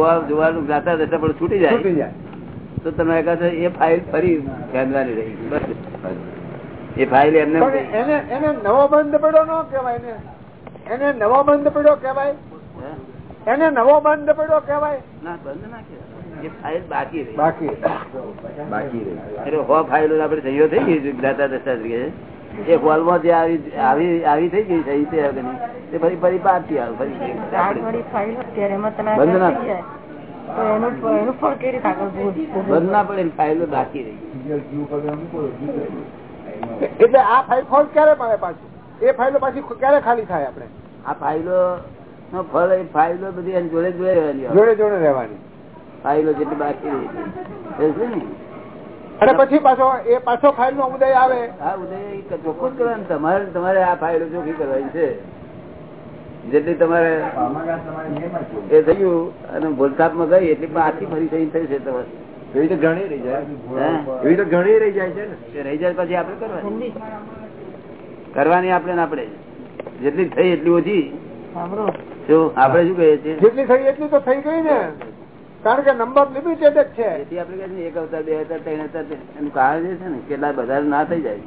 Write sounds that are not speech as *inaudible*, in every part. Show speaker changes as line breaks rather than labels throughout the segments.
જોવા જોવાનું જાતા જતા પણ છૂટી
છૂટી
જાય. તો તમે એ ફાઇલ ફરી ખેંચવાની રહી. બસ. એ ફાઇલ એમને
એને નવો બંધ પડ્યો ન કેવાય ને એને નવો બંધ પડ્યો કેવાય એને નવો બંધ પડ્યો કેવાય
ના બંધ ના કહેવાય. એ ફાઇલ બાકી રહી.
બાકી
બાકી રહી.
એટલે હો ફાઇલ આપણે સહીઓ થઈ ગઈ દાતા દશા તરીકે એ હોલમાં જે આવી થઈ ગઈ છે તે ફરી ફરી પાછી આવે ફરી બંધ ના? બંધ ના પડે ફાઇલો બાકી રહી
એટલે આ ફાઇલ ફોલ ક્યારે મળે પાછું? એ ફાઇલો પાછી ક્યારે ખાલી થાય આપણે?
આ ફાઇલો નો ફળ એ ફાઇલો બધી એની જોડે જોડે રહેવાની
જોડે જોડે રહેવાની.
ફાઇલો જેટલી બાકી રહી છે ને?
અને પછી પાછો એ પાછો ફાઇલ નો ઉદય આવે.
હા ઉદય ચોખ્ખું જ કરવાનું. તમારે તમારે આ ફાઇલો ચોખ્ખી કરવાની છે. જેટલી તમારે એ થયું અને ભૂલથાપમાં ગઈ એટલી પાછી ફરી થઈ થઈ છે તમારે.
એવી તો ઘણી રહી જાય.
હે?
એવી તો ઘણી રહી જાય છે ને.
એ રહી જાય પછી આપણે કરવાની. કરવાની આપણે ને આપણે. જેટલી થઈ એટલી ઓછી.
આપડે
શું? આપણે શું કહીએ છીએ?
જેટલી થઈ એટલી તો થઈ ગઈ ને. કારણ કે નંબર લિમિટેડ જ છે.
એથી છીએ એક અવતાર બે અવતાર ત્રણ અવતાર એનું કારણ જે છે ને કેટલા બધા ના થઈ જાય.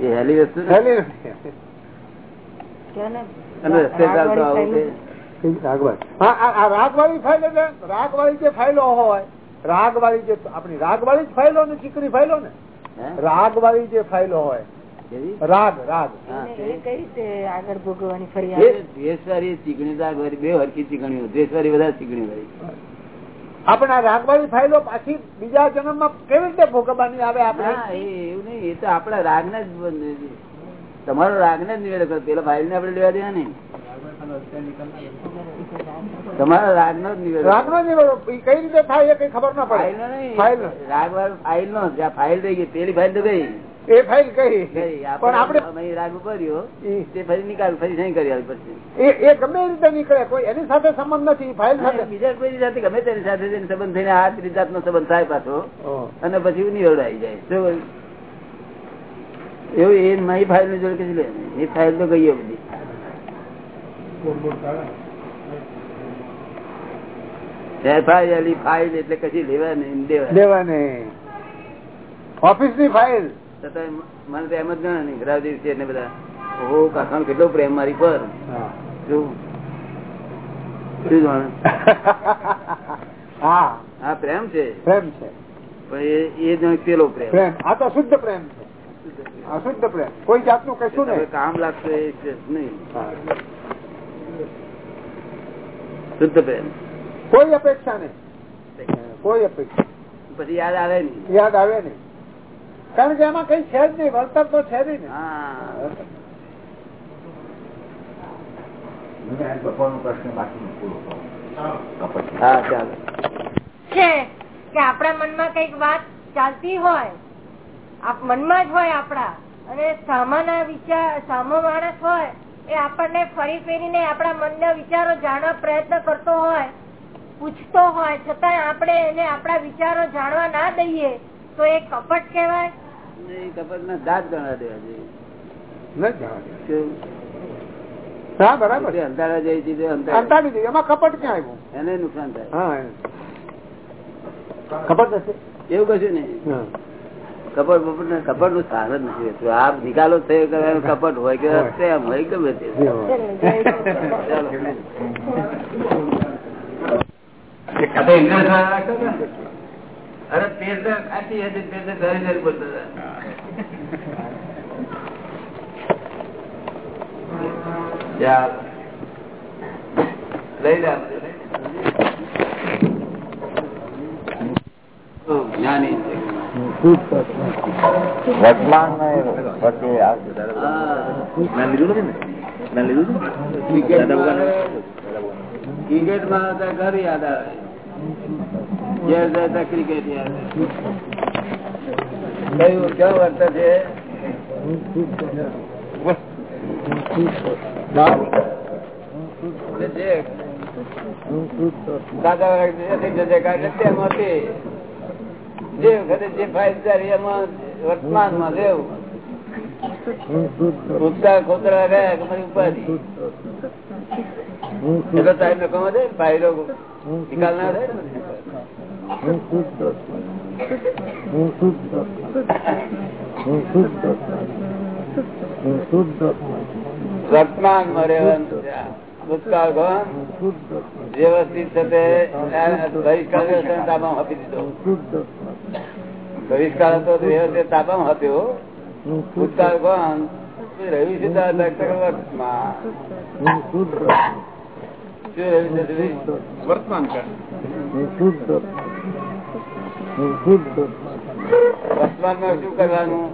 એ હેલી વસ્તુ ને.
હેલી એટલે રાગવાળી જે ફાઇલો હોય રાગવાળી જે આપણી રાગવાળી જ ફાઇલો ને ચીકણી ફાઇલો ને?
રાગ
વાળી જે ફાઇલો હોય? રાગ રાગ.
આગળ ભોગવવાની
વાળી બે હરખી ચીકણીઓ દ્વેષવાળી વધારે ચીકણી વાળી
આપણે આ રાગવાળી ફાઇલો પાછી બીજા જન્મમાં કેવી રીતે ભોગવવાની આવે આપણે?
એવું નહીં એ તો આપણા રાગ ને જ તમારો રાગ ને જ નિવેડો કરો. પેલા ફાઇલ ને આપડે લેવા દેવા નહીં. તમારા રાગ નો જ નિવેડો કરો.
રાગનો નિવેડો. કઈ રીતે થાય એ કઈ ખબર ના
ફાઇલ નો
પડે ફાઇલ. નો.
રાગ વાળો ફાઇલ નો જ્યાં ફાઇલ રહી ગઈ પેલી ફાઇલ તો ગઈ.
એ ફાઇલ
ગઈ
પણ આપણે
રાગ કર્યો તે ફરી નિકાલ ફરી નહીં કરી પછી.
એ ગમે રીતે નીકળે કોઈ એની સાથે સંબંધ નથી ફાઇલ સાથે.
બીજા કોઈ સાથે ગમે તેની સાથે સંબંધ થઈને આ ત્રીજી જાતનો સંબંધ થાય પાછો અને પછી નિવેડો આવી જાય. શું એવું એ મારી ફાઇલની જોડે કશું લે એ ફાઇલ તો ગઈ બધી. ફાઇલ એટલે કશી લેવા નહીં દેવા
દેવાને ઓફિસની ફાઇલ.
છતાં મને તો એમ જ ગણે નહીં એટલે બધા. ઓ કાકા કેટલો પ્રેમ મારી પર. શું? શું જાણે?
હા.
આ પ્રેમ છે.
પ્રેમ છે.
પણ એ એ જાણે પેલો પ્રેમ.
પ્રેમ. આ તો શુદ્ધ પ્રેમ છે. આ પ્રેમ. કોઈ જાતનું કશું નહીં.
કામ લાગશે એ નહીં. શુદ્ધ પ્રેમ.
કોઈ અપેક્ષા નહીં. કોઈ અપેક્ષા.
પછી યાદ આવે નહીં.
યાદ આવે નહીં. કારણ કે એમાં કઈ છે જ નહીં વળતર તો છે નહીં. ને
હા
બપોરનો પ્રશ્ન બાકી પૂરો
હા ચાલો.
છે કે આપણા મનમાં કંઈક વાત ચાલતી હોય મનમાં જ હોય આપણા અને સામાના વિચાર સામો માણસ હોય એ આપણને ફરી ફેરીને આપણા મનના વિચારો જાણવા પ્રયત્ન કરતો હોય પૂછતો હોય છતાં આપણે એને આપણા વિચારો જાણવા ના દઈએ. તો એ કપટ કહેવાય?
એ કપટ ના દાંત ગણા દેવા જોઈએ?
હા બરાબર.
અંધારા.
એમાં કપટ ક્યાં આવ્યું?
એને નુકસાન થાય.
હા કપટ નથી
એવું કશું નહીં.
હા.
કપટ બપટ ને કપટનું સાર જ નથી રહેતું. આ નિકાલો થયો કે કપટ હોય કે
હોય.
એમ હોય ગમે તે. અરે તો હતી પેટ ઘરે ઘરે બોલતા લઈ જ્ઞાની
વર્તમાન લીધું ને? લીધું
ક્રિકેટમાં હતા ઘર યાદ આવે. જે વખતે જે જગ્યા એટલે તેમાંથી જે વખતે જે ફાયદા એમાં વર્તમાનમાં લેવું ઉગતા ખોતરા રહ્યા મારી ઉપાધિ
એટલે
એટલો ટાઈમ નકામો થાય ફાયદો નિકાલ ના થાય વ્યવસ્થિત તાબામાં આપી દીધો
શુદ્ધ
હતો વ્યવસ્થિત તાબામાં આપ્યો ભૂતકાળ કોણ રવિ તક વર્તમાન
શુદ્ધ હું શુદ્ધ હું શુદ્ધ
વર્તમાનમાં શું કરવાનું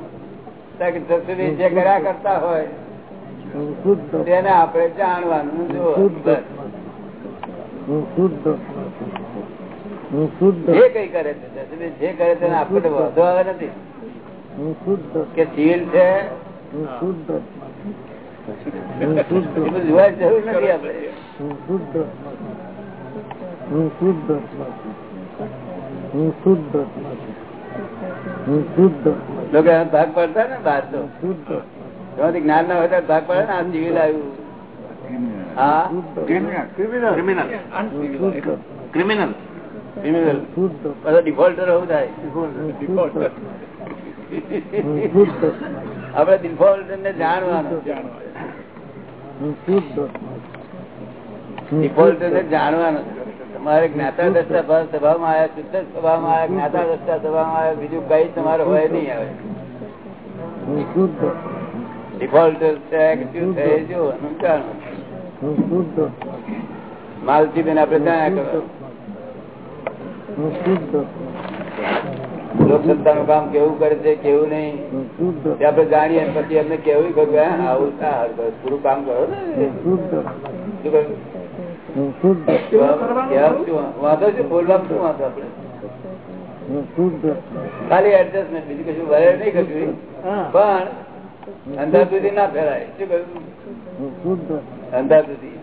જે કર્યા કરતા હોય, તેને આપણે જાણવાનું. જો.
હું શુદ્ધ
કઈ કરે છે જે કરે છે આપણને વધુ આવે નથી.
હું શુદ્ધ
કે ચીલ છે જોવાની જરૂર નથી આપણે
હું શુદ્ધ હું શુદ્ધ હું શુદ્ધ
લોકો ભાગ પડતા ને બહાર તો.
શુદ્ધ
જ્ઞાન ના હોય ભાગ પડે ને આ જીવી આવ્યું હા?
ક્રિમિનલ
શુદ્ધ
ક્રિમિનલ
ક્રિમિનલ
શુદ્ધ
પાછો ડિફોલ્ટર એવું થાય. *laughs* આપણે ડિફોલ્ટર ને જાણવાનું. ડિફોલ્ટર ને જાણવાનું. તમારે જ્ઞાતા દસતા સ્વભાવમાં આવ્યા, શુદ્ધ સભામાં આવ્યા, જ્ઞાતા દસતા સભામાં આવ્યા, બીજું કઈ તમારે હોય નહીં આવે માલતી બેન આપણે ત્યાં કરો
શુદ્ધ
કામ કેવું કરે છે કેવું નહીં? આપણે જાણીએ પછી એમને કેવું કહ્યું આવું પૂરું કામ કરો વાંધો છે? શું વાંધો ખાલી એડજસ્ટમેન્ટ બીજું કશું વરે નહીં કશું. પણ અંધાર સુધી ના ફેરાય શું કહ્યું? અંધાર સુધી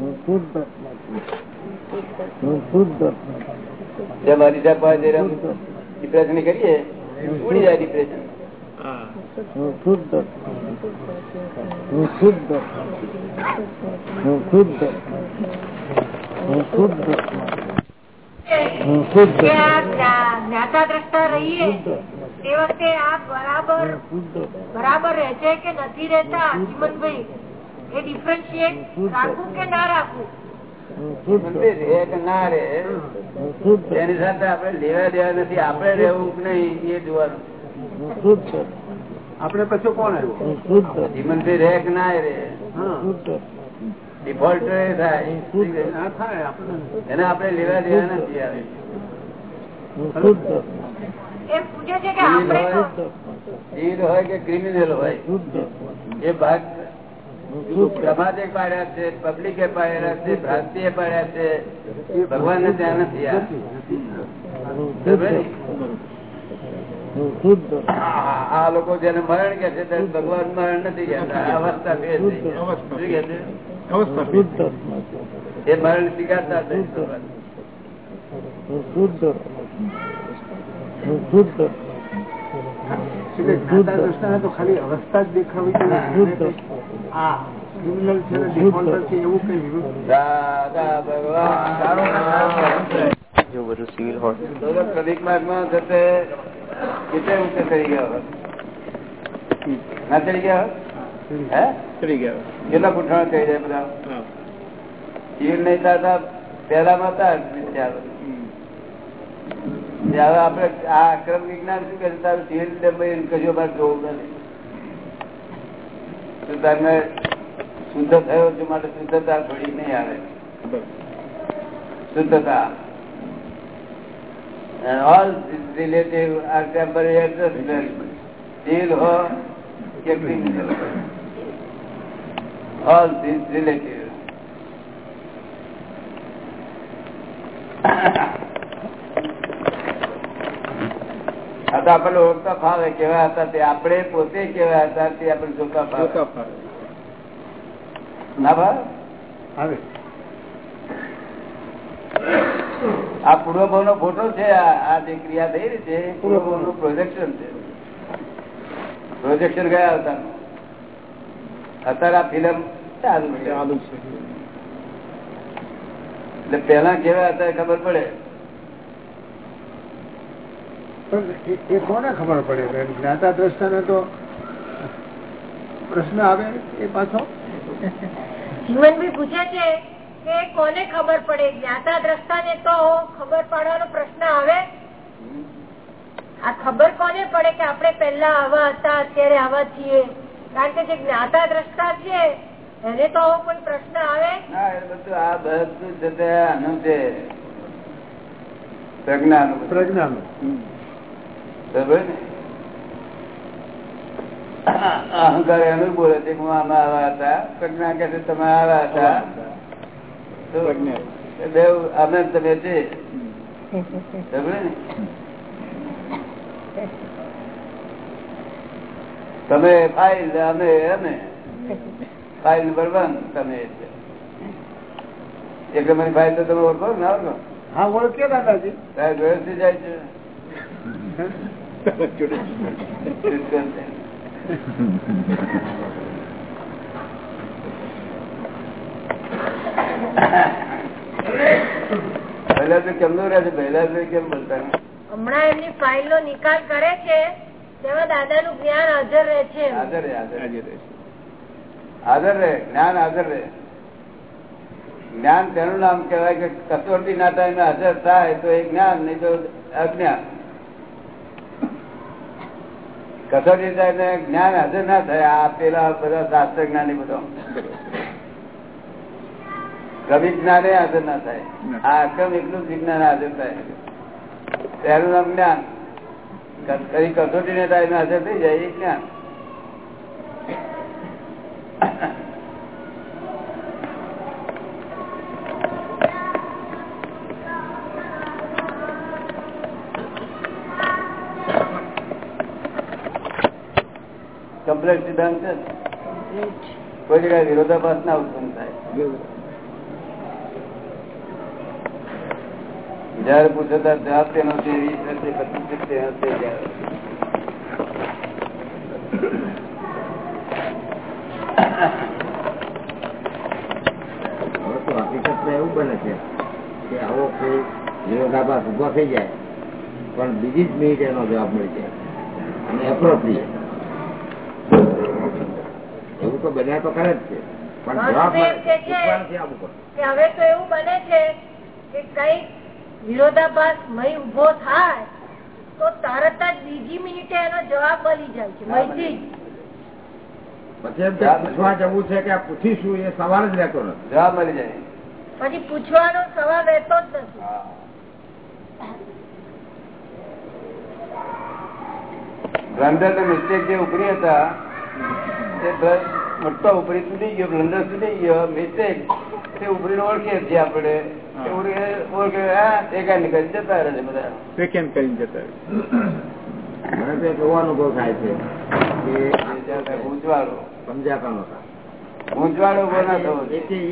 હું
ડિપ્રેશન કરીએ ઉડી જાય ડિપ્રેશન
હું હું હું હું હું
જ્ઞાતા દ્રષ્ટા રહીએ તે વખતે આ બરાબર બરાબર રહે છે કે નથી રહેતા? ચીમનભાઈ એ ડિફરન્શિએટ રાખવું કે ના રાખવું
ના રે એની સાથે આપણે લેવા દેવા નથી આપણે રહેવું નહીં એ જોવાનું.
શુદ્ધ છે આપણે પછી કોણ આવ્યું શુદ્ધ
રે કે ના રે ડિફોલ્ટ થાય. એને આપણે લેવા દેવા નથી આવે.
એ પૂછે છે કે આપણે તો
જીવ હોય કે ક્રિમિનલ હોય
શુદ્ધ
એ ભાગ સમાજે પાડ્યા છે પબ્લિકે પાડ્યા છે ભ્રાંતિએ પાડ્યા છે. ભગવાન ને ત્યાં નથી આ. લોકો જેને મરણ કે છે ભગવાન મરણ નથી કહેતા. આ અવસ્થા એ મરણ સ્વીકારતા
શુદ્ધ. હું
તો ખાલી અવસ્થા જ દેખાવી આ ક્રિમિનલ છે ને છે એવું કઈ વિરોધ
દાદા ભગવાન.
જો બધું સિવિલ હોય.
પ્રદીપ માર્ગમાં જતે કેટલે ઊંચે ચડી ગયા હોત? ના ચડી ગયા હે?
ચડી ગયા
કેટલા ગુઠાણ થઈ જાય બધા. ચીર નહીં થતા પહેલામાં હતા હવે આપણે આ અક્રમ વિજ્ઞાન શું કરે તારું ચીર દબાઈને કશું અમારે જોવું નથી તો તમને શુદ્ધ થયો છે માટે શુદ્ધતા થોડી નહીં આવે શુદ્ધતા is relative are temporary adjustment. Still ho કે ho. All is relative. આ તો આપણને ઓળખતા ફાવે કેવા હતા તે આપણે પોતે કેવા હતા તે આપણે જોતા ફાવે. ના ભાવ? આ પૂર્વભાવ નો ફોટો છે આ આ જે ક્રિયા થઈ રહી છે પૂર્વભાવનું પ્રોજેક્શન છે. પ્રોજેક્શન ગયા હતા. અત્યારે આ ફિલ્મ ચાલુ છે. એટલે પેલા કેવા હતા ખબર પડે.
પણ એ- કોને ખબર પડે જ્ઞાતા દ્રષ્ટા તો પ્રશ્ન આવે એ પાછો?
જીવનભાઈ પૂછે છે કે કોને ખબર પડે? જ્ઞાતા દ્રષ્ટા ને તો ખબર પડવાનો પ્રશ્ન આવે. આ ખબર કોને પડે કે આપણે પેલા આવા હતા અત્યારે આવા છીએ? કારણ કે જે જ્ઞાતા દ્રષ્ટા છે એને તો આવો કોઈ પ્રશ્ન આવે?
ના બધું આ બધું છે છે. પ્રજ્ઞાનું.
પ્રજ્ઞાનું.
અહંકાર એનું બોલે છે કે આમાં આવ્યા હતા પ્રજ્ઞા કે તમે આવ્યા હતા. દેવ અમે તમે છે? તમે ફાઇલ અમે અમે ફાઇલ નંબર વન તમે એટલે નંબરની ફાઇલ તો તમે ઓળખો ને ઓળખો?
હા ઓળખીએ દાદાજી.
સાહેબ વ્યવસ્થિત જાય છે. પહેલા તો કેમનું રહે છે? પહેલા તો કેમ બોલતા
હમણાં એમની ફાઇલ નો નિકાલ કરે છે. તેમાં દાદા નું જ્ઞાન હાજર રહે છે.
હાજર રહે હાજર રહે. હાજર રહે જ્ઞાન હાજર રહે. જ્ઞાન તેનું નામ કહેવાય કે કસોટી ના ટાઈમે હાજર થાય તો એ જ્ઞાન નહીં તો અજ્ઞાન. કસોટી જ્ઞાન હાજર ના થાય, આ બધા શાસ્ત્ર જ્ઞાની બધો. કવિ જ્ઞાન હાજર ના થાય. આ અક્રમ એટલું જ વિજ્ઞાન હાજર થાય. તેનું નામ જ્ઞાન. કઈ કસોટી ને થાય હાજર થઈ જાય એ જ્ઞાન. કમ્પ્લેટ સિદ્ધાંત છે? કોઈ જગ્યાએ વિરોધાભાસ ના ઉત્પન્ન થાય. જયારે પૂછો જવાબ તેનો છે વીસ હશે પચીસ તેનો છે
એવું બને છે કે આવો કોઈ વિરોધાભાસ ઊભો થઈ જાય, પણ બીજી જ મિનિટ એનો જવાબ મળી જાય. અને એપ્રોપ્રિએટ એવું તો તો કરે જ છે. પણ જવાબ
હવે તો એવું બને છે કે કઈ વિરોધાભાસ મય ઊભો થાય તો તરત જ બીજી મિનિટે એનો જવાબ બની જાય છે. મયથી
પછી એમ પૂછવા જવું છે કે આ પૂછીશું એ સવાલ જ રહેતો નથી.
જવાબ મળી જાય.
પછી પૂછવાનો સવાલ રહેતો જ નથી.
મિસ્ટેક જે ઉપરી હતા તે મોટો ઉપરી સુધી ગયો બ્લન્ડર સુધી ગયો મિસ્ટેક તે ઉપરી ઓળખીએ છીએ આપણે. ઓળખે હા એ કાંઈ જતા રહે બધા.
સેકન્ડ કરીને જતા
મને તો એક અનુભવ થાય છે કે
ગૂંચવાડો
સમજાતા નહોતા.
ગૂંચવાડો ઊભો ના થવો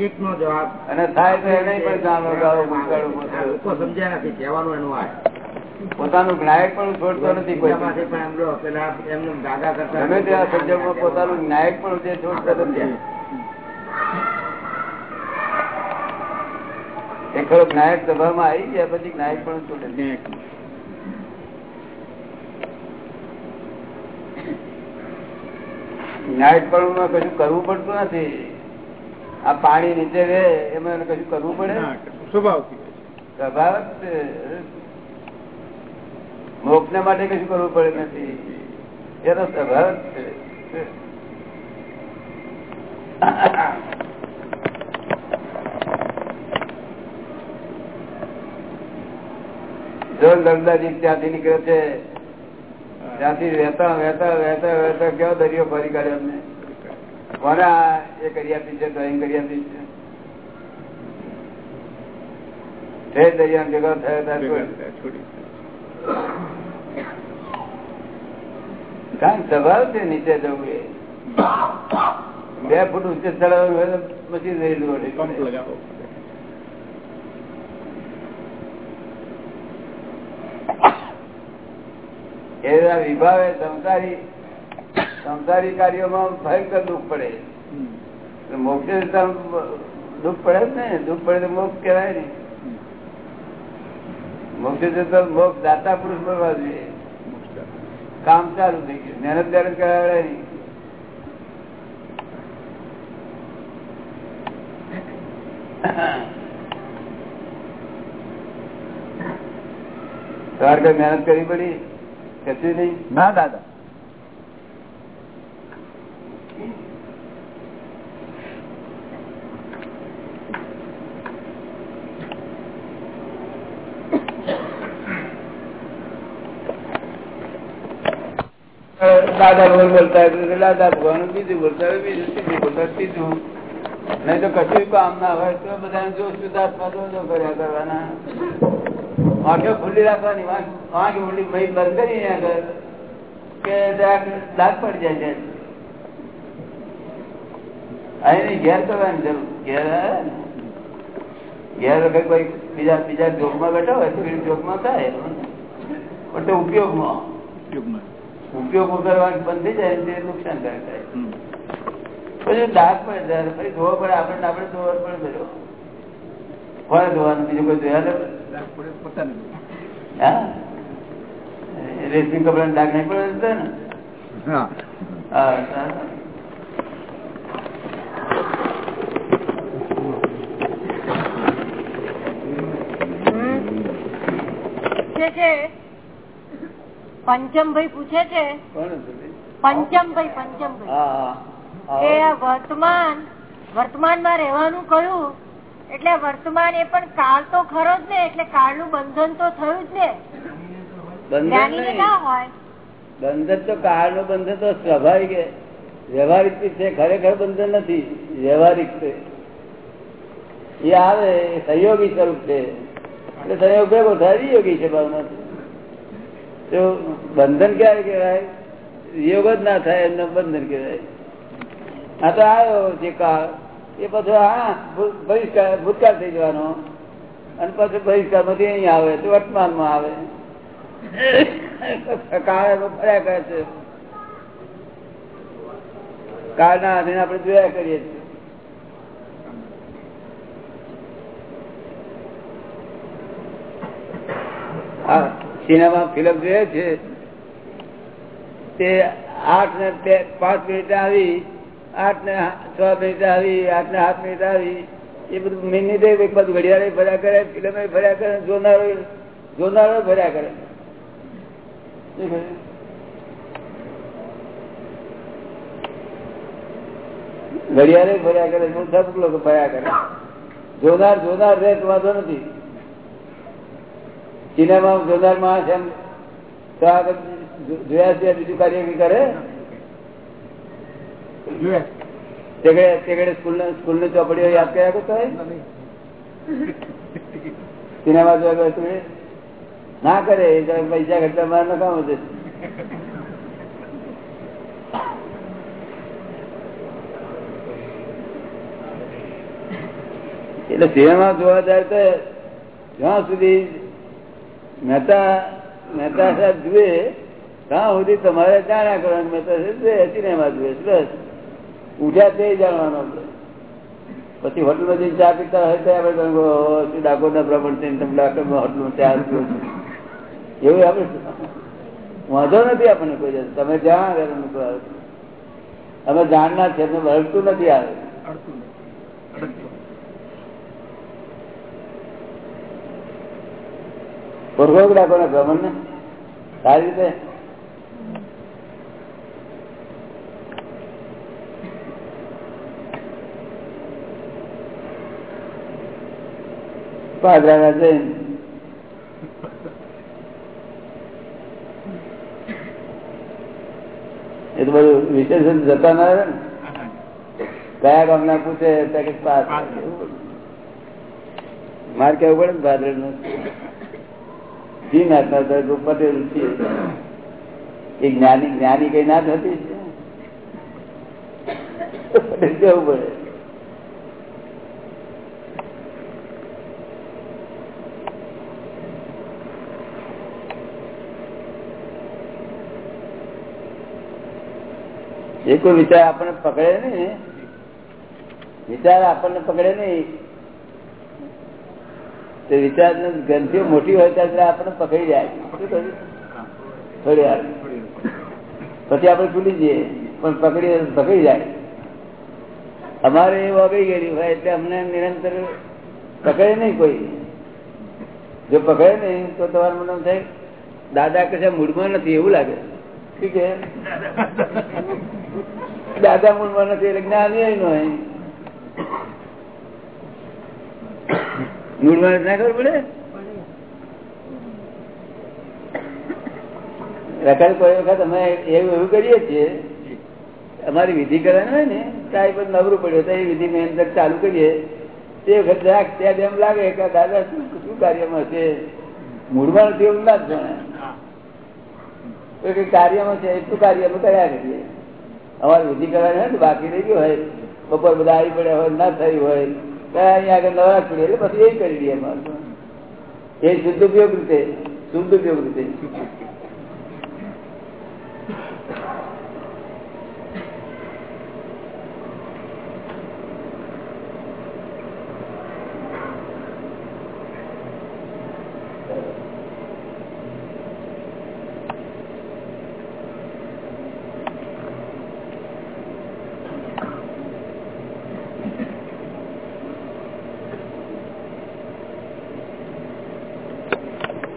એક નો જવાબ
અને થાય તો એને પણ જાણો
ઊભો સમજ્યા નથી કહેવાનું એનું આ
પોતાનું નાયક પણ છોડતો નથી કોઈ. પોતાનું જ્ઞાયક પણ જે છોડતા નથી. એ ખરો સભામાં આવી ગયા પછી નાયક પણ છોડે પણ કશું કરવું પડતું નથી. આ પાણી નીચે રહે એમાં એને કશું કરવું પડે?
સ્વભાવ
સ્વભાવ જ ને માટે કશું કરવું પડે નથી. એનો સ્વભાવ છે. જો નર્મદાજી ત્યાંથી નીકળે છે ત્યાંથી વહેતા વહેતા વહેતા વહેતા કેવો દરિયો ફરી કાઢ્યો અમને કોને એ કરી આપી છે ડ્રોઈંગ કરી આપી છે? દરિયા ભેગા થયા
છોડી.
કારણ સ્વભાવ છે નીચે જવું એ બે ફૂટ ઊંચે ચડાવવાનું હોય પછી રહેલું
લગાવો.
એ વિભાવે સંસારી સંસારી કાર્યોમાં ભયંકર દુઃખ પડે. મોક્ષ દુઃખ પડે ને દુઃખ પડે તો મોક્ષ કહેવાય ને. મોક્ષ જતો મોક્ષ દાતા પુરુષ બનવા જોઈએ. કામ ચાલુ થઈ ગયું. મહેનત મહેનત કરાવે નહીં. તમારે કઈ મહેનત કરવી પડી? કશું નહીં?
ના, દાદા.
દાદા બોલ બોલતા હોય તો દાદા ભગવાન બીજું બોલતા હોય બીજું ત્રીજું બોલતા હોય ત્રીજું નહીં તો કશું કામ ના હોય તો બધા જો શુદ્ધાત્મા તો જો કર્યા કરવાના આંખો ખુલ્લી રાખવાની આંખ ખુલ્લી ભાઈ બંધ કરી આગળ કે જરાક દાગ પડી જાય છે અહીં ઘેર કરવાની જરૂર ઘેર આવે ને. ઘેર વખત કોઈ બીજા બીજા જોગમાં બેઠા હોય તો એ જોગમાં થાય પણ તે ઉપયોગમાં ઉપયોગ કરવાનું બંધ થઈ જાય તે નુકસાન કરે પછી દાગ પડે ત્યારે ફરી ધોવો પડે આપણે આપણે ધોવા પડે બધો. કોને ધોવાનું? બીજું કોઈ ધોયા ને હા? રેશમી કપડા દાગ નહીં પડે ને?
હા.
હા હા.
પૂછે ભાઈ પંચમભાઈ પૂછે છે? પંચમભાઈ પંચમભાઈ.
હા
આ વર્તમાનમાં રહેવાનું કયું એટલે વર્તમાન એ પણ કાળ તો ખરો જ ને એટલે કાળનું બંધન તો થયું જ ને.
બંધન
ના હોય.
બંધન તો કાળનું બંધન તો સ્વાભાવિક છે. વ્યવહારિક છે ખરેખર બંધન નથી વ્યવહારિક છે. એ આવે સહયોગી સ્વરૂપ છે. એટલે સહયોગ ભેગો થાય યોગી છે ભાવના તો બંધન ક્યારે કહેવાય? યોગ જ ના થાય એમને બંધન કહેવાય. આ તો આવ્યો જે કાળ, એ પછી હા બહિષ્કાર, ભૂતકાળ થઈ જવાનો. અને પછી બહિષ્કારમાંથી અહીં આવે, તો વર્તમાનમાં આવે. *laughs* કાળ ફર્યા કરે છે. કાળના આધીને આપણે જોયા કરીએ છીએ. આ સિનેમા ફિલ્મ જોઈએ છે તે આઠ ને પાંચ મિનિટ આવી, આઠ ને છ મિનિટ આવી, આઠ ને સાત મિનિટ આવી, એ બધું મિનિટે એક બાજુ ઘડિયાળે ભર્યા કરે, ફિલ્મ ભર્યા કરે, જોનારો જોનારો ભર્યા કરે. ઘડિયાળે ભર્યા કરે સબ લોકો ભર્યા કરે. જોનાર જોનાર રેટ વાંધો નથી. સિનેમા જોનાર માણસ એમ જોયા છે બીજું કાર્ય કરે? ચોપડીઓ યાદ કર્યા કરતો સિનેમા જોયા ના કરે પૈસા ઘટતા માર નકામો છે. એટલે સિનેમા જોવા જાય તો જ્યાં સુધી મહેતા મહેતા સાહેબ જુએ ત્યાં સુધી તમારે જાણ્યા કરવાનું મહેતા સાહેબ જુએ સિનેમા જુએ બસ. ઉઠ્યા તે જાણવાનો પછી હોટલમાં જઈને ચા પીતા હોય તો આપણે કહ્યું, "ઓહો, શું ડાકોરના બ્રાહ્મણ છે? તમે ડાકોરમાં હોટલમાં ચા પીઓ છો?" એવું આપણે વાંધો નથી આપણને કોઈ. તમે જ્યાં આવે. અમે જાણનાર છે તમે હળતું નથી આવે. ઓળખો રાખો ને બ્રાહ્મણ ને સારી રીતે. પાદરા જૈન. એ તો બધું વિશેષણ જતા ના રહે ને. કયા ગામના પૂછે માર કેવું પડે ને ભાદરે નું જી જ્ઞાની કઈ ના થતી પટેલ પડે? એ કોઈ વિચાર આપણને પકડે નહીં, વિચાર આપણને પકડે નહીં તે વિચાર ગ્રંથિઓ મોટી હોય ત્યારે આપણને પકડી જાય. થોડી વાર. પછી આપણે ભૂલી જઈએ. પણ પકડી પકડી જાય. અમારે એ વગઈ ગયેલી હોય એટલે અમને નિરંતર પકડે નહીં કોઈ. જો પકડે નહીં તો તમારું મને થાય, દાદા કશા મૂળમાં નથી. એવું લાગે. શું કે દાદા મૂળમાં નથી એટલે જ્ઞાન નહીં હોય મૂળમાં ના ખબર પડે? રખાય કોઈ વખત અમે એવું એવું કરીએ છીએ, અમારી વિધિ કરવાની હોય ને ત્યાં પણ નબરું પડ્યું તો એ વિધિ મેં અંદર ચાલુ કરીએ. તે વખત જરાક ત્યાં એમ લાગે કે દાદા શું શું કાર્યમાં છે? મૂળમાં નથી એવું ના જ જાણે કઈ કાર્યમાં છે એટલું કાર્ય? અમે કર્યા કરીએ. અમારે વિધિ કરવાની હોય ને બાકી રહી ગયું હોય. બપોર બધા આવી પડ્યા હોય, ના થઈ હોય. અહીંયા આગળ નવરાશ પડી એટલે પછી એ કરી દઈએ એ શુદ્ધ ઉપયોગ રીતે, શુદ્ધ ઉપયોગ રીતે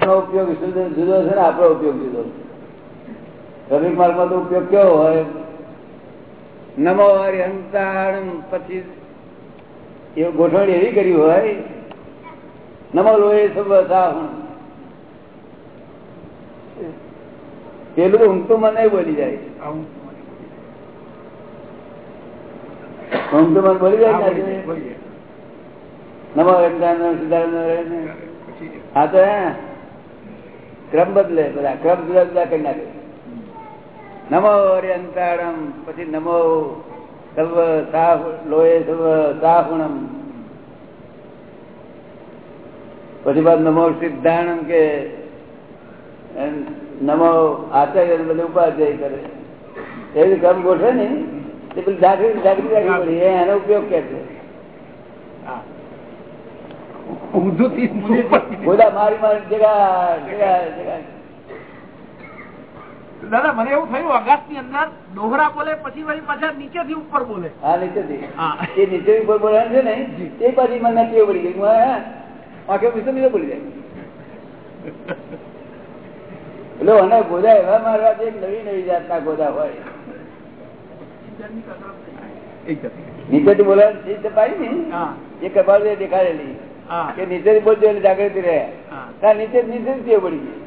નો ઉપયોગ જુદો છે ને આપણો ઉપયોગ જુદો શ્રમિક માર્ગમાં તો ઉપયોગ કેવો હોય? નમો હરિહંતાણ પછી એ ગોઠવણી એવી કરી હોય નમો લોહી સબ સાહુણ પેલું ઊંઘતું મને બોલી જાય ઊંઘતું મને બોલી જાય નમો હરિદાન સિદ્ધાર્થ હા તો ક્રમ બદલે, બધા ક્રમ જુદા જુદા કરી નાખે. નમો અંતારમ પછી નમો સર્વ સાફ લોહે સર્વ સાફણમ પછી બાદ નમો સિદ્ધાણમ કે નમો આચાર્ય બધું ઉપાધ્યાય કરે. એવી ક્રમ ગોઠવે ને, એ પેલી જાગૃતિ જાગૃતિ એનો ઉપયોગ કે છે. બોલા મારી મારી જગા જગા જગા
દાદા મને એવું થયું અગાસની અંદર ડોહરા બોલે પછી વળી પાછા નીચે થી ઉપર બોલે.
હા નીચે
થી
એ નીચે ઉપર બોલે છે ને એ પછી મને કેવું પડી ગયું આંખે બીજો બીજો બોલી જાય. એટલે અને ગોદા એવા મારવા છે નવી નવી જાતના ગોદા હોય. નીચેથી બોલવાની ચીજ પાડી ને. એ કપાળ દેખાડેલી. કે નીચે બોલજો એટલે જાગૃતિ રહે. નીચે નીચે જ પડી ગઈ.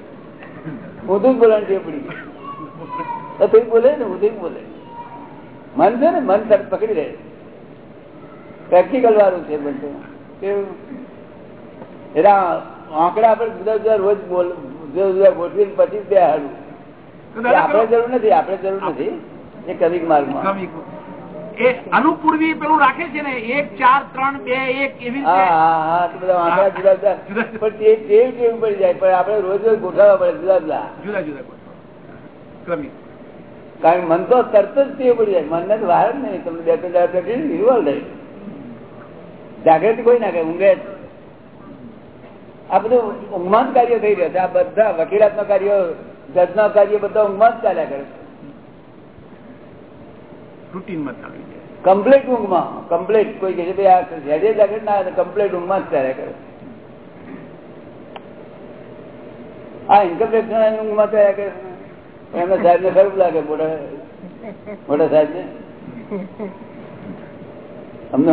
ઊંધું જ બોલવાનું ટેવ પડી ગઈ. તો બોલે ને ઊંધું બોલે. મન છે ને મન પકડી રહે પ્રેક્ટિકલ વાળું છે બધું એટલે આંકડા આપણે જુદા જુદા રોજ બોલ જુદા જુદા ગોઠવી પછી બે હારું આપણે જરૂર નથી આપણે જરૂર નથી. એ કવિક માર્ગમાં.
એ અનુપૂર્વી પેલું રાખે છે ને એક ચાર ત્રણ બે એક એવી.
પણ પડી જાય પણ આપણે રોજ રોજ ગોઠવવા પડે જુદા જુદા.
જુદા જુદા
કારણ મન તો તરત જ ટેવ પડી જાય મનને તો વાર જ નહીં. તમને બે ત્રણ બેઠી નિર્વલ રહે જાગૃતિ કોઈ ના કહે ઊંઘે આ બધું ઊંઘમાં જ કાર્ય થઈ રહ્યા છે. આ બધા વકીલાત નો કાર્ય જજ નો કાર્ય બધા ઊંઘમાં જ ચાલ્યા કરે છે.
રૂટીનમાં ચાલી જાય.
કમ્પ્લીટ ઊંઘમાં કમ્પ્લીટ કોઈ કહે છે, ભાઈ, આ હેડે જાગૃત ના ઊંઘમાં જ ત્યારે કરે. આ ઇન્કમ ઊંઘમાં ત્યારે કરે. એમના સાહેબ ને ખરું લાગે, મોટા મોટા સાહેબ ને અમને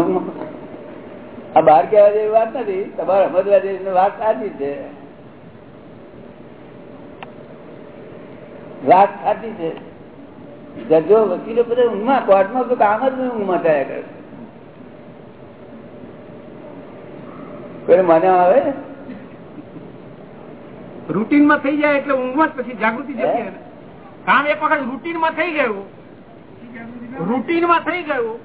આ બહાર કહેવા જેવી વાત નથી. તમારે સમજવા જેવી વાત સાચી છે. વાત સાચી છે. જજો વકીલો બધા ઊંઘમાં કોર્ટમાં તો કામ જ નહીં ઊંઘમાં થયા કરે. કોઈ મને આવે?
રૂટીનમાં થઈ જાય એટલે ઊંઘમાં જ પછી જાગૃતિ જતી કામ એક વખત રૂટીનમાં થઈ ગયું. રૂટીનમાં થઈ ગયું.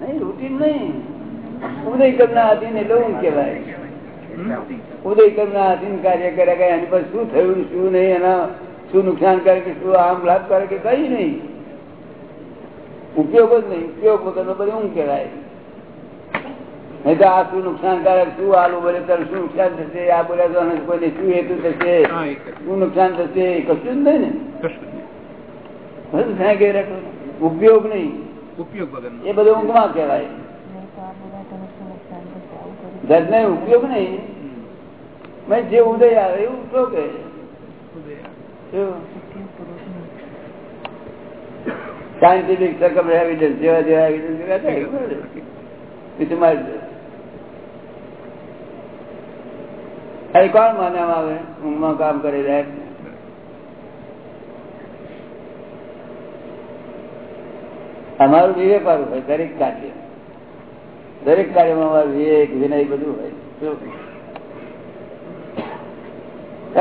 નહીં રૂટીન નહીં. ઉદયકર ના અધીન એટલે ઊંઘ કેવાય ઉદય ના અધીન કાર્ય કર્યા ગયા એની પર શું થયું શું નહીં એના શું નુકસાન કરે કે શું આમ લાભ કરે કે કઈ નહીં. ઉપયોગ જ નહીં. ઉપયોગ વગરનો બધું શું કહેવાય? નહીં તો આ શું નુકસાનકારક શું આલુ બોલે ત્યારે શું નુકસાન થશે? આ બોલ્યા તો કોઈને શું હેતુ થશે. શું નુકસાન થશે? કશું જ નહીં ને. રાખો. ઉપયોગ નહીં.
ઉપયોગ
એ બધું ઊંઘમાં કહેવાય. ઘરને ઉપયોગ નહીં. મેં જે ઉદય આવે એવું ઉપયોગ સાયન્ટિફિક સકમ એવિડન્સ જેવા જેવા એવિડન્સ કોણ માનવામાં આવે? ઊંઘમાં કામ કરી રહ્યા અમારું વિવેક વાળું હોય, દરેક કાર્ય. દરેક કાર્યમાં અમારું વિવેક, વિનય બધું હોય.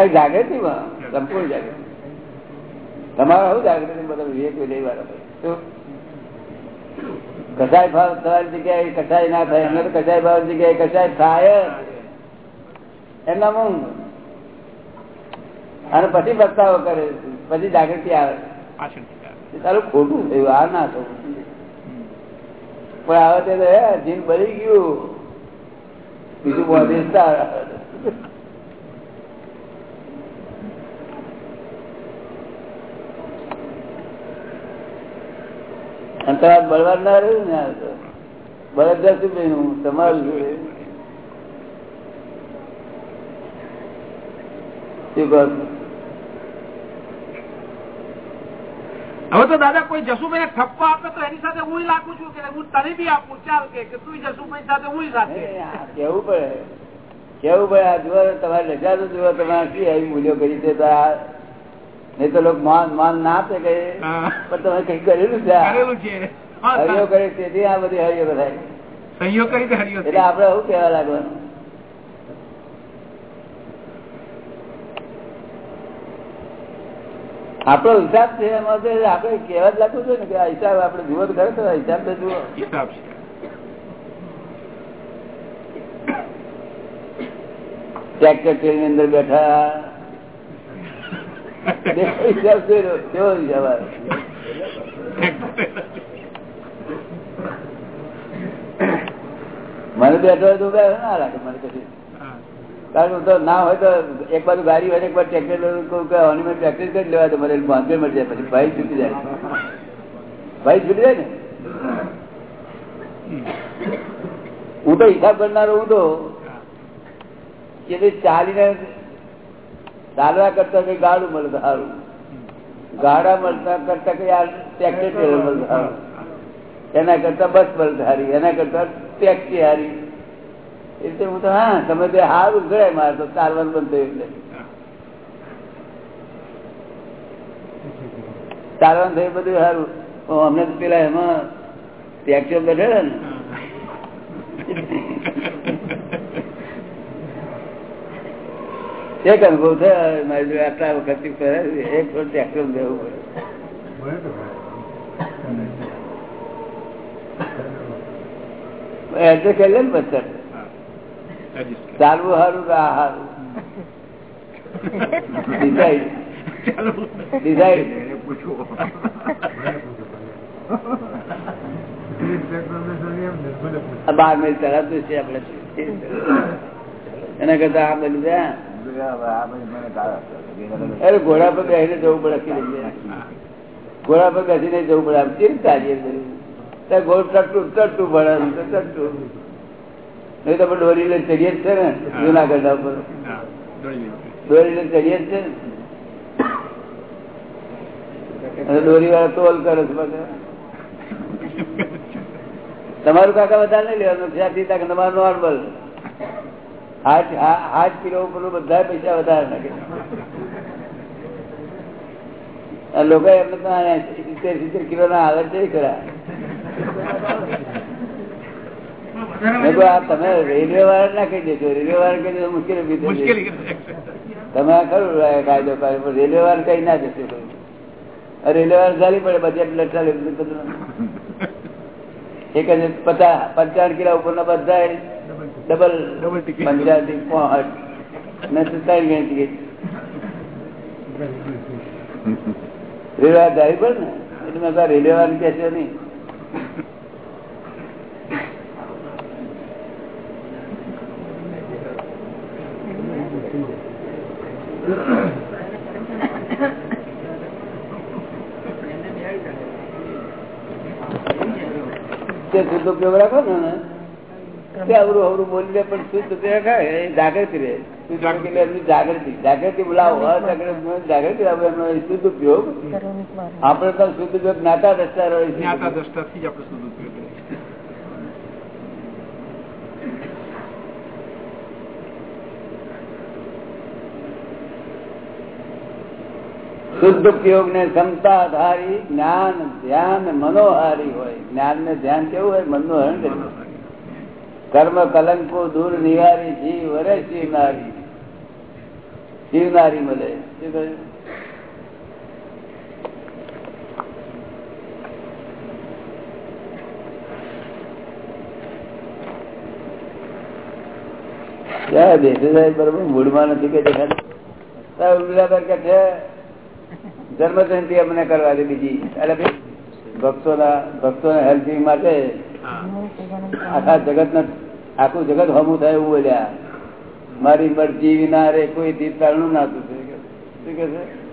જાગૃતિમાં સંપૂર્ણ જાગૃતિ. તમારા શું જાગૃતિ બધા વિવેક વિનય વાળા કસાય ભાવ થવાની જગ્યાએ કસાય ના થાય. એમને કસાય ભાવ જગ્યાએ કસાય થાય. એમના અને પછી પસ્તાવો કરે પછી જાગૃતિ આવે
આવે.
તારું ખોટું થયું. આ ના થયું પણ આવે તે જીન બળી ગયું. બીજું બોધી અંતરાલ બળવા ના રહ્યું ને બળદ જશું તમારું છો?
હવે તો દાદા કોઈ જસુભાઈ ઠપકો આપે તો એની સાથે હું લાગુ છું કે હું તને બી આપું ચાલ કે તું જસુભાઈ સાથે હું સાથે
કેવું પડે? કેવું પડે? આ જુઓ તમારે રજા તો જુઓ તમારે શું આવી મૂલ્યો કરી છે તો આ નહીં તો લોકો માન માન ના આપે કે પણ તમે કઈ કરેલું છે હરિયો કરે તેથી આ બધી હરિયો થાય
સંયોગ કરી
એટલે આપડે શું કેવા લાગવાનું? આપણો હિસાબ છે એમાં તો આપણે કહેવા જ લાગવું છે ને કે આ હિસાબ આપડે જુઓ તો ખરે તો હિસાબ તો જુઓ.
હિસાબ છે.
ટ્રેક્ટર ટ્રેનની અંદર બેઠા દેખો હિસાબ જોઈ લો. કેવો હિસાબ આવે મને બેઠો હોય તો ના રાખે મને કશું કારણ કે તો ના હોય તો એક બાજુ ગાડી હોય એક બાજુ ટ્રેક્ટર મેં પ્રેક્ટિસ કરી લેવાય તો મને બાંધે મળી જાય પછી ભાઈ છૂટી જાય. ભાઈ છૂટી જાય ને? હું તો હિસાબ કરનારો હું તો. કે ચાલીને ચાલવા કરતા કઈ ગાડું મળે સારું. ગાડા મળતા કરતા કઈ મળે સારું. એના કરતા બસ મળે હારી એના કરતા ટેક્સી હારી એ હું તો, હા, તમે તે સારું ગળાય મારે તો ચાલવાનું બંધ થયું એટલે ચાલવાનું થયું બધું સારું. અમને પેલા એમાં ટેક્સીઓ બેઠેલા ને. એક અનુભવ થયો, મારી જોડે આટલા વખત એક ટેક્ટર દેવું પડે. લે ને કે આ સારું? ડિસાઈડ બાર મિનિટ તરફ છે આપડે એના કરતા આ બધું છે અરે ઘોડા પર બેસીને જવું પડે ઘોડા પર બેસીને જવું પડે આમ ચિંતા છે ઘોડ ટટ્ટું ટટ્ટું ભણે તો નહીં તો દોરી લઈને ચડીએ જ છે ને જુનાગઢ ઉપર. દોરી લઈને. ચડીએ જ છે ને. દોરી વાળા તોલ કરે છે બધા. તમારું કાકા વધારે નહીં લેવાનું જ્યાંથી ત્યાં તમારું નોર્મલ આઠ આઠ કિલો ઉપર બધા પૈસા વધારે નાખે. લોકો એમને તો સિત્તેર સિત્તેર કિલો ના આવે છે ખરા. તમે રેલવે વાળા ના કહી દેજો. રેલવે વાળા કહી દેજો મુશ્કેલી ઊભી. તમે આ ખરું કાયદો પણ રેલવે વાળા કઈ ના જશે રેલવે વાળા ચાલી પડે બજેટ લટાડે બધું એક જ પચાસ પંચાવન કિલો ઉપરના બધા ડબલ
ડબલ
ટિકિટ પંજાબી ને ત્રણ ગણી ટિકિટ રેલવા જાય ને એટલે મેં કહા રેલવે વાળી કહેશે નહીં રાખો ને તે અવરું અવરું બોલી દે પણ શુદ્ધ ઉપયોગ રાખે એ જાગૃતિ રહે. શુદ્ધ એટલે એમની જાગૃતિ. જાગૃતિ બોલાવો જાગૃતિ આવે એમનો શુદ્ધ ઉપયોગ. આપણે તો શુદ્ધ ઉપયોગ જ્ઞાતા દસતા રહે.
જ્ઞાતા જ આપણે શુદ્ધ ઉપયોગ
શુદ્ધ ઉપયોગ ને ક્ષમતાધારી જ્ઞાન ધ્યાન મનોહારી હોય. જ્ઞાન ને ધ્યાન કેવું હોય? મનનું હરણ કર્મ કલંકો દૂર નિવારી જીવ વરે શિવનારી. શિવનારી મળે. શું કહ્યું? ક્યાં બેસે સાહેબ? બરોબર મૂડમાં નથી કે દેખાતું. છે? જન્મ જયંતિ અમને કરવા દે બીજી. એટલે ભક્તોના ભક્તોના હેલ્પિંગ માટે આખા જગત આખું જગત હમું થાય એવું બોલ્યા. મારી મરજી વિના રે કોઈ તીર્થાળનું ના તૂટે. છે?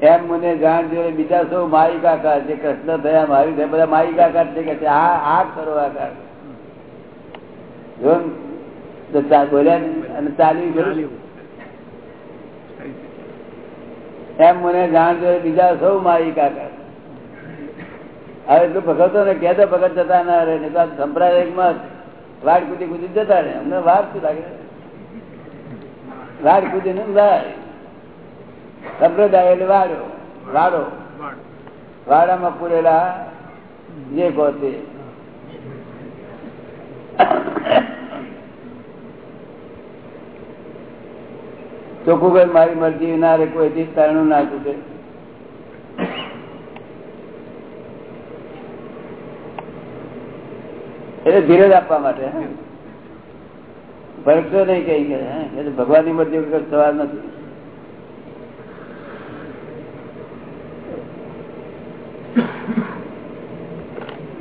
એમ મને જાણ જોડે બીજા સૌ માઈ કાકા છે કૃષ્ણ થયા મારી થયા બધા માઈ કાકા છે કે આ આ કરો આ કર જો બોલ્યા ને અને ચાલી એમ મને જાણ જોડે બીજા સૌ માઈ કાકા. હવે એટલું ભગતો ને કે ભગત જતા ના રહે સંપ્રદાયમાં વાડ કુદી કુદી જતા રહે. અમને વાર શું લાગે? વાડ કુદી ને વાડ સંપ્રદાય એટલે વાડો વાડો. વાડામાં પૂરેલા જે કહો તે ચોખ્ખું કઈ મારી મરજી, ના રે કોઈ તારણું ના તૂટે. એટલે ધીરજ આપવા માટે ભરતો નહીં કઈ કે, હે. એટલે ભગવાનની મરજી વગર સવાલ નથી.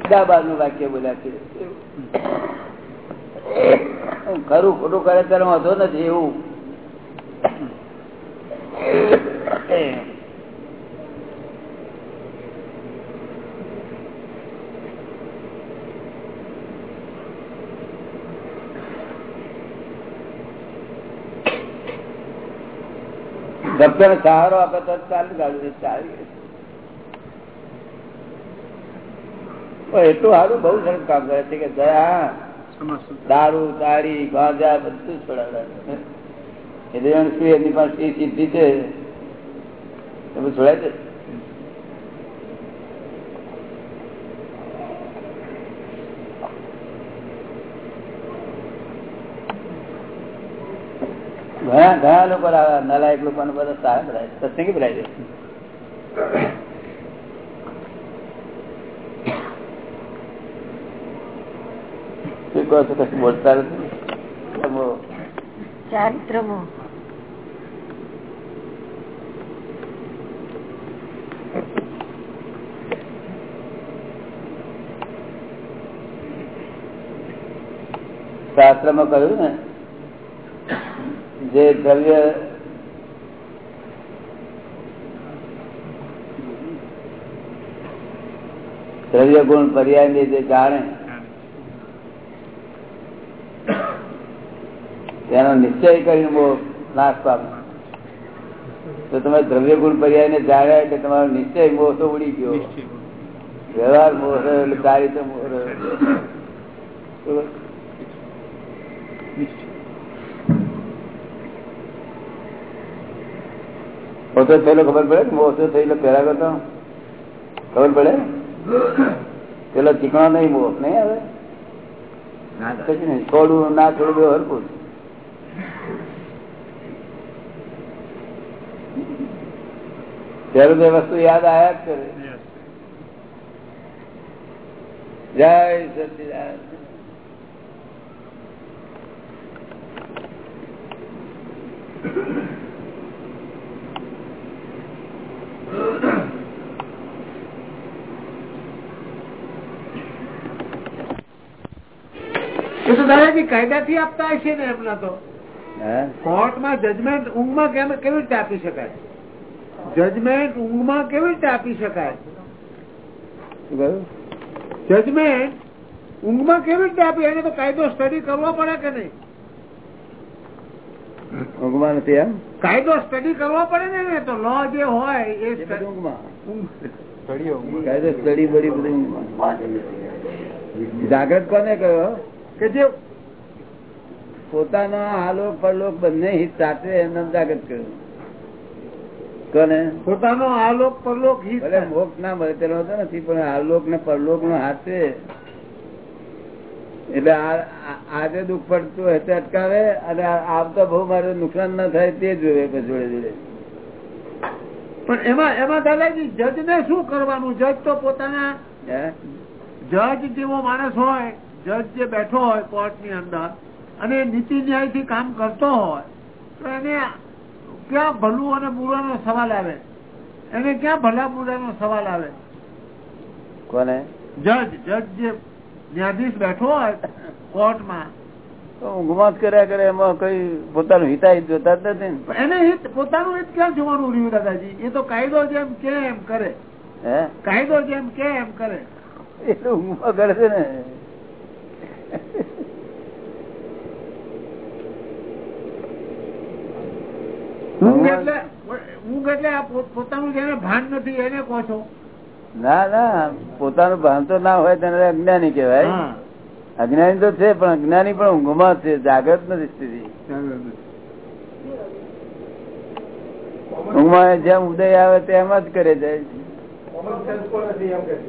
અમદાવાદનું વાક્ય બોલ્યા છે. ખરું, ખોટું કરે ત્યારે વાંધો નથી, એવું. ભક્તો સહારો આપે તો ચાલી ગાડું ચાલી એટલું સારું બહુ સરસ કામ કરે છે કે દયા દારૂ તાળી ગાંજા બધું જ પડાવે. શું એની પાસે સિદ્ધિ છે. એ બધું છોડાય છે? ઘણા ઘણા લોકો નલાયક લોકો બધા સારા બધા સત્સંગી બધા છે શું કહો છો કશું બોલતા નથી?
ચારિત્રમો.
શાસ્ત્રમાં કહ્યું ને જે દ્રવ્ય દ્રવ્ય ગુણ પર્યાય જે જાણે તેનો નિશ્ચય કરીને બહુ નાશ પામે. તો તમે દ્રવ્ય ગુણ પર્યાય ને જાણ્યા એટલે તમારો નિશ્ચય મોહ તો ઉડી ગયો. વ્યવહાર મોહ રહ્યો એટલે ચારિત્ર મોહ રહ્યો બરોબર? ઓછો થયેલો ખબર પડે ને ઓછો થયેલો પેલા કરતો? ખબર પડે? પેલો ચીકણો નહીં મોહ નહીં આવે? થોડું ના થોડું બે હરકું ત્યારે તે વસ્તુ યાદ આયા જ કરે. જય સચિદાન
એ તો દાદાજી કાયદાથી આપતા હશે ને એમના તો. કોર્ટમાં જજમેન્ટ ઊંઘમાં કેમ કેવી રીતે આપી શકાય? જજમેન્ટ ઊંઘમાં કેવી રીતે આપી શકાય? જજમેન્ટ ઊંઘમાં કેવી રીતે આપી? એને તો કાયદો સ્ટડી કરવો પડે કે નહીં?
ઊંઘમાં નથી એમ?
કાયદો સ્ટડી કરવો પડે ને તો લો જે હોય એ
ઊંઘમાં. કાયદો સ્ટડી બધી બધી ઊંઘમાં. જાગ્રત કોને કહ્યો?
કે જે
પોતાનો આલોક પરલોક બંને હિત સાથે એમને જાગ્રત કર્યું. કોને?
પોતાનો આલોક પરલોક હિત
મોક્ષ ના મળે તેનો વાંધો નથી પણ આલોક ને પરલોક નો હાથ છે એટલે આજે દુઃખ પડતું હોય તે અટકાવે અને આવતા બહુ મારે નુકસાન ના થાય તે જોવે જોડે જોડે.
પણ એમાં એમાં દાદાજી જજ ને શું કરવાનું? જજ તો પોતાના જજ જેવો માણસ હોય જજ જે બેઠો હોય કોર્ટની અંદર અને નીતિ ન્યાયથી કામ કરતો હોય તો એને ક્યાં ભલું અને બુરાનો સવાલ આવે? એને ક્યાં ભલા બુરાનો સવાલ આવે?
કોને?
જજ જજ જે ન્યાયાધીશ બેઠો હોય કોર્ટમાં.
તો ઊંઘમાં કર્યા કરે એમાં કઈ પોતાનું હિતાહિત જોતા જ નથી
એને હિત પોતાનું હિત ક્યાં જોવાનું રહ્યું દાદાજી? એ તો કાયદો જેમ કે એમ કરે.
હે?
કાયદો જેમ કે એમ કરે.
એટલે ઊંઘમાં કરે છે ને.
ઊંઘ એટલે ઊંઘ એટલે આ પોતાનું જેને ભાન નથી એને કહો છો.
ના ના પોતાનું ભાન તો ના હોય તેને અજ્ઞાની
કેવાય
અજ્ઞાની તો છે પણ અજ્ઞાની પણ ઊંઘમાં છે જાગ્રત નથી સ્થિતિ. ઊંઘમાં જેમ ઉદય આવે તેમ જ કરે જાય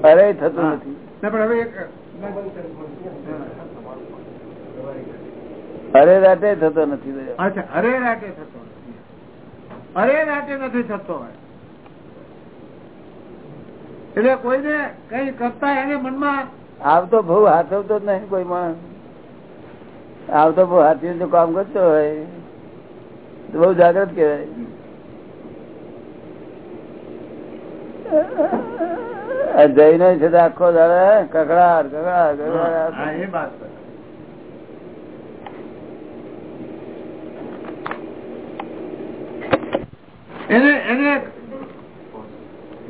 અરે થતું નથી. અરે રાતે થતો નથી
અરે રાતે થતો અરે રાતે નથી થતો હોય. એટલે કોઈને કઈ કરતા એને મનમાં
આવતો બહુ હાથવતો જ નહીં કોઈ માણસ. આવતો બહુ હાથી જો કામ કરતો હોય. તો બહુ જાગ્રત કહેવાય. જઈને છે આખો દાડે કકડાટ કકડાટ કકડાટ.
એને એને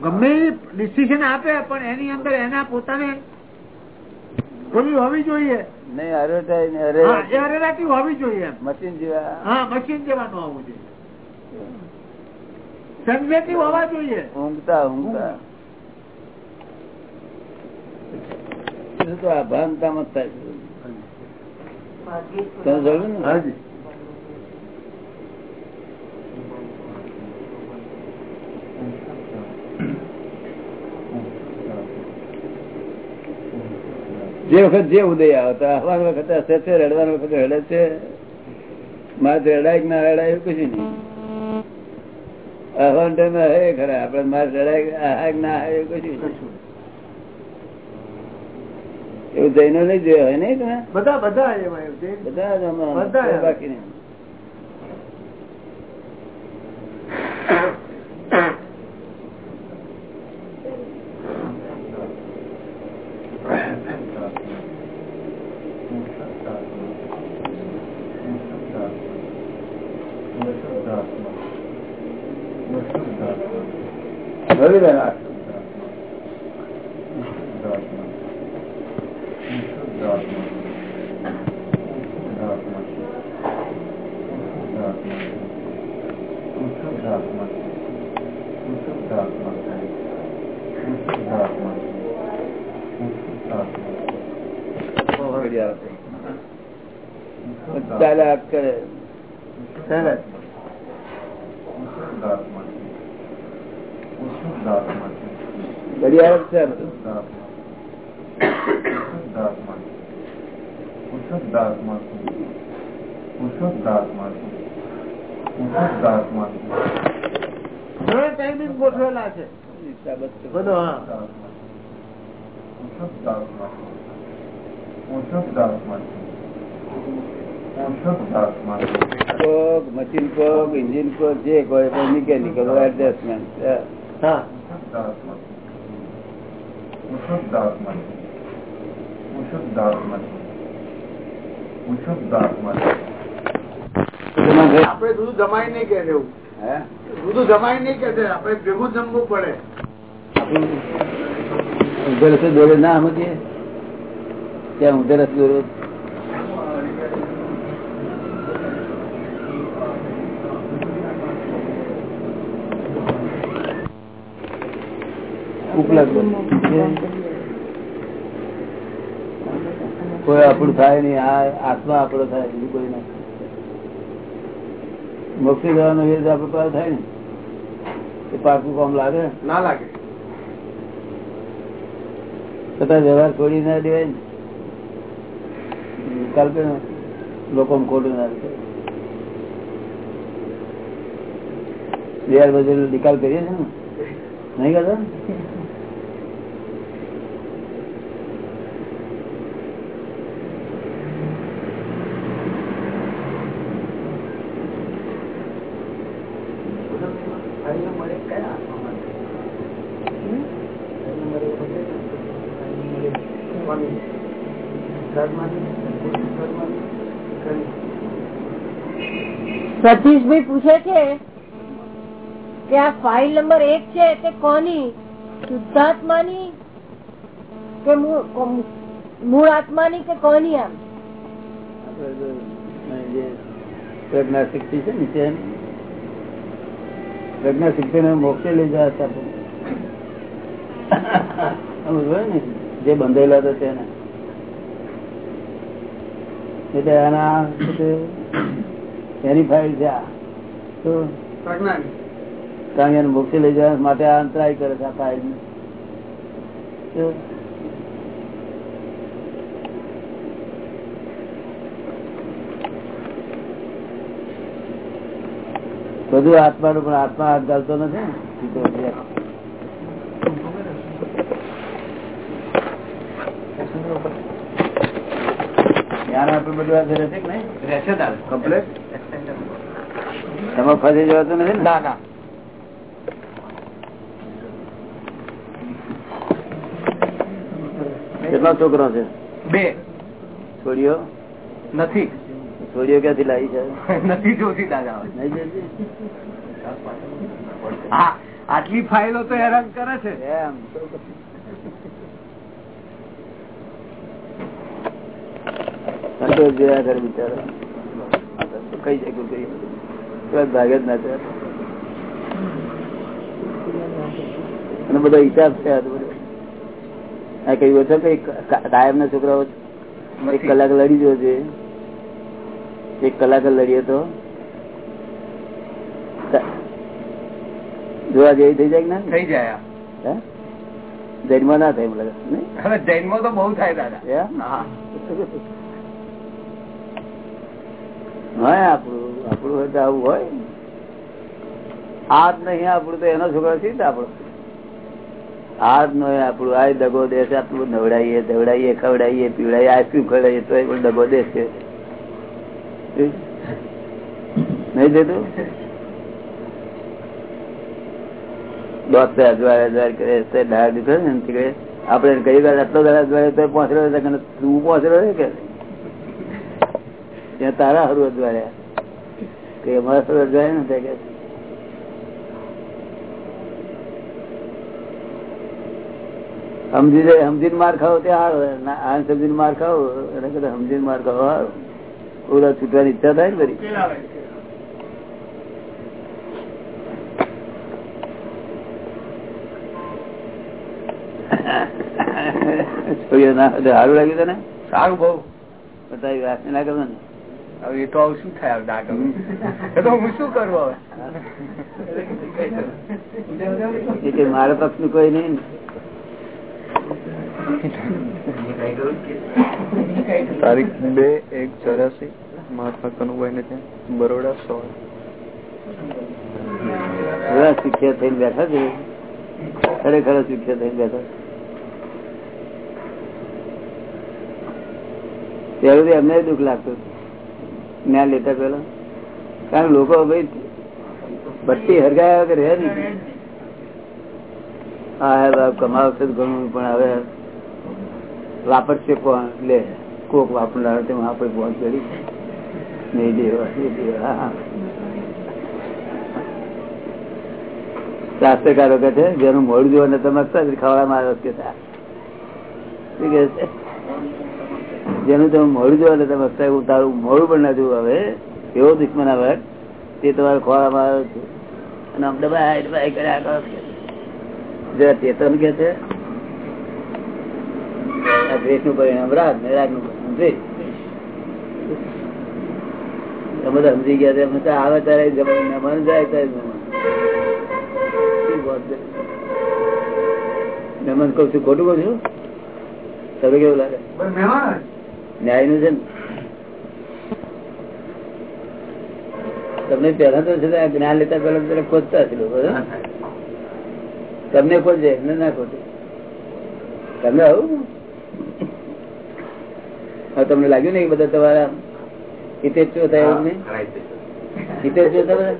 ગમે ડિસિઝન આપે પણ એની અંદર એના પોતાને થોડી હોવી જોઈએ.
નહીં એડવર્ટાઈઝ અરે
એ અરેરાટી હોવી જોઈએ
મશીન જેવા.
હા મશીન જેવાનું હોવું જોઈએ. હોવા જોઈએ.
ઊંઘતા ઊંઘતા. એ તો થાય. છે તમે જોયું ને?
હાજી.
જે વખત જે ઉદય આવતા હવાન વખત હસે છે રડવાન વખત રડે છે. મારે રડાય કે ના રડાય એવું કશું નહીં. અહવાન ટાઈમે હે ખરા આપડે મારે રડાય આહા ના આહા એવું કશું એવું જૈનો નહીં જોયો હોય નહીં તમે?
બધા બધા.
બધા બાકી નહીં. ભરી દે ના. ભરી ચાલ્યા કરે. ઘડિયાળ છે મશીન કોક એન્જિન કોક જે કોઈ પણ મિકેનિકલ એડજસ્ટમેન્ટ
હા. આપડે દૂધ જમાય નહીં કે દેવું
હે?
દૂધ જમાય નહીં કે આપડે ભેગું જમવું પડે.
છે દોડે ના સમજીએ? ત્યાં ઉધરસ રસ્તે કોઈ આપણું થાય નહીં આ આત્મા આપણો થાય બીજું કોઈ ના મોક્ષી જવાનો વેદ આપડે પાસે થાય ને. એ પાકું કામ લાગે?
ના લાગે.
છતાં વ્યવહાર છોડી ના દેવાય ને. નિકાલ કે લોકો ખોટું ના રાખે વ્યવહાર બધું નિકાલ કરીએ છે ને? નહીં કરતા?
સતીશભાઈ પૂછે છે કે આ ફાઇલ નંબર એક છે તે કોની? શુદ્ધાત્માની કે મૂળ- આત્માની કે કોની આમ?
છે ને તે પ્રજ્ઞા શક્તિ ને મોક્ષે ને, જે બંધાયેલા હતા તેને. એટલે આના શું છે, તો કારણ કે મુક્તિ લઈ જવા માટે આ અંતરાય કરે છે આ ફાઇલ બધું આત્માનું પણ આત્મા હાથ ગાલતો નથી ધ્યાન આપણું બધું છે કે નહીં?
રહેશે
કમ્પ્લેટ તમે ફસી જવાતું નથી ના?
ના
કેટલા છોકરા છે?
બે.
છોડીઓ?
નથી.
છોડીઓ ક્યાંથી લાવી છે?
નથી જોતી દાદા આટલી ફાઇલો તો હેરાન કરે છે.
એમ. સંતોષ જોયા બિચારો કઈ જાય કોઈ ભાગે જ ના અને બધો હિસાબ છે આ કઈ ઓછો કઈ કાયમ ના છોકરાઓ એક કલાક લડી જો છે. એક કલાક લડીએ તો જોવા જેવી થઈ જાય ને?
થઈ જાય
હે? જન્મ ના થાય મને.
જૈનમાં તો બહુ થાય દાદા. હા
આપણું આપણું હોય તો આવું હોય. હાથ નહીં, આપણું તો એનો છોકરો છે ને આપણો. આ જ આપણું આ દગો દેશે આપણું નવડાવીએ દવડાવીએ ખવડાવીએ પીવડાવીએ આઈસ્ક્રીમ ખવડાવીએ તો પણ દગો દેશે નહીં દેતું અજવાળ અજવાર કરે ડાળ ને કહે આપણે વાર આટલો દાડા અજવાળે તો પહોંચેલો તું પહોંચેલો કે? ત્યાં તારા હરું અજવાળ્યા. કે હરું અજવાળ્યા ને ત્યાં કે સમજી જાય સમજીને માર ખાવ તે હારો. ના, આ સમજીને માર ખાવ એને કદાચ સમજીને માર ખાવ હારું. પૂરા છૂટવાની ઈચ્છા થાય ને ફરી સારું *laughs* લાગ્યું તને?
સારું બહુ.
બતાવી વાત ના કરો ને
હવે એ તો આવું શું થાય દાદા તો હું શું કરું હવે?
મારા પક્ષનું કોઈ નહીં
તારીખ બે એક ચોરાસી મહાત્મા કનુભાઈ ને ત્યાં બરોડા
સો. શિક્ષા થઈને બેઠા છે. ખરેખર શિક્ષા થઈને બેઠા ત્યારે એમને દુઃખ લાગતું જ્ઞાન લેતા પેલા કારણ લોકો ભાઈ બત્તી હરગાયા વગર રહે નહીં. હા બાપ કમાવશે ઘણું પણ હવે વાપરશે કોણ? લે, કોક વાપરનાર તેમાં કરી. નહીં દેવા નહીં દેવા. શાસ્ત્રકારો કે છે, જેનું મોડું જોવા ને તમે ખાવામાં આવ્યો કે જેનું તમે મોડું જોવા તમે અત્યારે હું તારું મોડું પણ ના જોવું હવે, એવો દુશ્મન આવે તે તમારે ખોરામાં આવ્યો છે. અને આમ દબાય દબાય કર્યા કરો જરા ચેતન કે છે સમજી ગયા છે આવે ત્યારે જમીન મન જાય ત્યારે? મહેમાન કહું છું, ખોટું કહું છું? તમે કેવું લાગે? ન્યાયનું? છે તમને પેલા તો છે જ્ઞાન લેતા પેલા પેલા ખોજતા છે લોકો તમને ખોજે એમને ના ખોજે તમને આવું? હવે તમને લાગ્યું ને બધા તમારા હિતેચ્છુ હતા એવું નહીં હિતેચ્છુ હતા બધા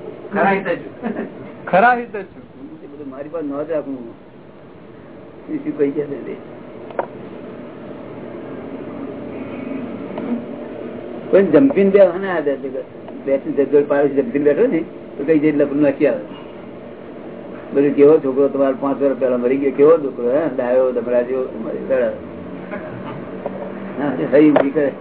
ખરા છું.
મારી પાસે નોંધ શું કહી ગયા છે તે. કોઈ જમ્પીને બે ને આ બેસી જગ્યા પાડે જમ્પીને બેઠો ને તો કઈ જઈને લગ્ન નથી આવે બધું કેવો છોકરો તમારો પાંચ વર્ષ પહેલા મરી ગયો કેવો છોકરો હે ડાયો દમડા જેવો મરી ગયો. હા એ સહી ઊભી કરે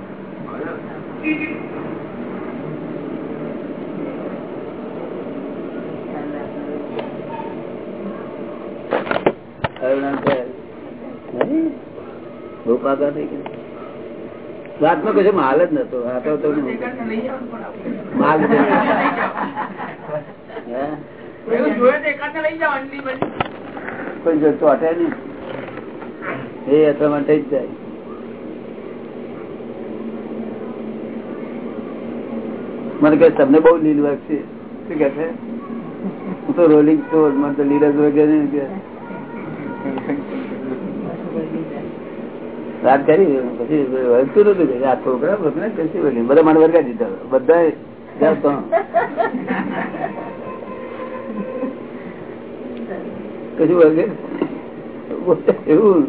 અરુણાલ કહે, નહીં? બહુ પાકા થઈ ગયા વાતમાં કશું માલ જ નતો. માલ. કોઈ જો ચોટે નહીં. એ અથડામણ થઈ જ જાય. મને કે તમને બહુ લીલ વર્ગ છે. શું કે છે? હું તો રોલિંગ સ્ટોર મને તો લીલ જ વાત કરી, પછી વળતું નતું કે આ છોકરા બધા કશી વળી બધા મને વર્ગા દીધા. બધા કશું વર્ગે? એવું.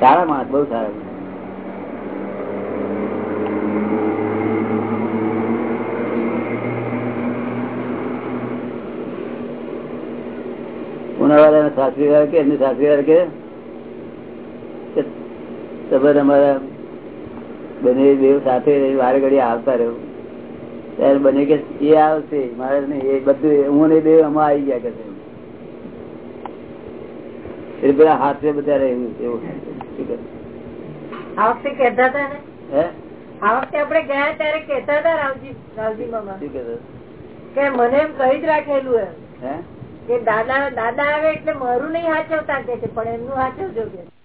સારા માણસ, બહુ સારા સાસરી વાળા કે એમની સાસરી વાર કે તમે તમારા બંને દેવ સાથે વારે ઘડી આવતા રહ્યો ત્યારે બને કે એ આવશે મારે નહીં એ બધું હું ને દેવ એમાં આવી ગયા કે એ બધા હાથે બધા રહ્યું એવું?
આ વખતે કહેતા હતા ને?
હે?
આ વખતે આપણે ગયા ત્યારે કહેતા હતા રાવજી રાવજી મામા? કે મને એમ કહી જ રાખેલું એમ.
હે?
દાદા દાદા આવે એટલે મારું નહીં હાચવતા કે પણ એમનું હાચવજો કે